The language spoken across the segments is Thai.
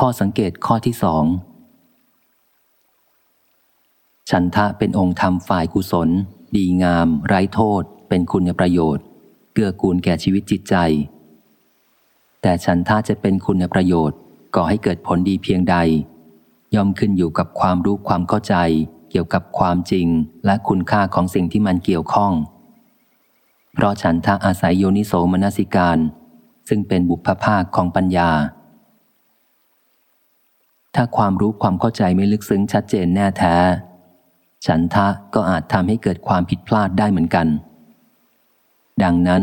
ข้อสังเกตข้อที่สองฉันทะเป็นองค์ธรรมฝ่ายกุศล ดีงาม ไร้โทษ เป็นคุณประโยชน์ เกื้อกูลแก่ชีวิตจิตใจ แต่ฉันทะจะเป็นคุณประโยชน์ก่อให้เกิดผลดีเพียงใด ย่อมขึ้นอยู่กับความรู้ความเข้าใจ เกี่ยวกับความจริงและคุณค่าของสิ่งที่มันเกี่ยวข้อง เพราะฉันทะอาศัยโยนิโสมนสิการ ซึ่งเป็นบุพภาคของปัญญา ถ้าความรู้ความเข้าใจไม่ลึกซึ้งชัดเจนแน่แท้ ฉันทะก็อาจทำให้เกิดความผิดพลาดได้เหมือนกัน ดังนั้น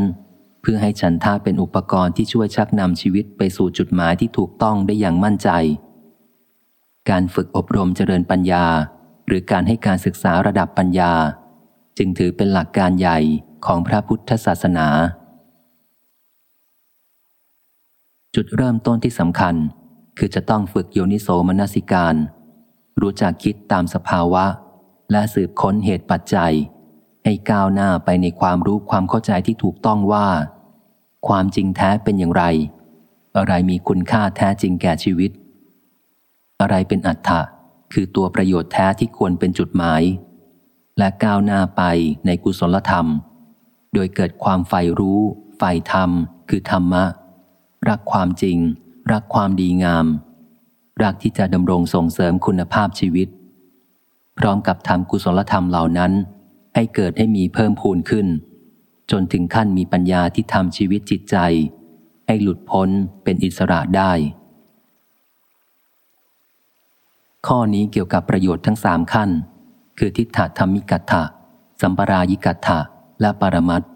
เพื่อให้ฉันทะเป็นอุปกรณ์ที่ช่วยชักนำชีวิตไปสู่จุดหมายที่ถูกต้องได้อย่างมั่นใจ การฝึกอบรมเจริญปัญญา หรือการให้การศึกษาระดับปัญญา จึงถือเป็นหลักการใหญ่ของพระพุทธศาสนา จุดเริ่มต้นที่สำคัญ คือจะต้องฝึกโยนิโสมนสิการ รู้จักคิดตามสภาวะ และสืบค้นเหตุปัจจัย ให้ก้าวหน้าไปในความรู้ความเข้าใจที่ถูกต้องว่า ความจริงแท้เป็นอย่างไร อะไรมีคุณค่าแท้จริงแก่ชีวิต อะไรเป็นอัตถะคือตัวประโยชน์แท้ที่ควรเป็นจุดหมาย และก้าวหน้าไปในกุศลธรรม โดยเกิดความใฝ่รู้ใฝ่ธรรม คือธรรมะ รักความจริง รักความดีงาม รักที่จะดำรงส่งเสริมคุณภาพชีวิต พร้อมกับทำกุศลธรรมเหล่านั้น ให้เกิดให้มีเพิ่มพูนขึ้น จนถึงขั้นมีปัญญาที่ทำชีวิตจิตใจ ให้หลุดพ้นเป็นอิสระได้ ข้อนี้เกี่ยวกับประโยชน์ทั้งสามขั้น คือทิฏฐธรรมิกัตถะสัมปรายิกัตถะและปรมัตถ์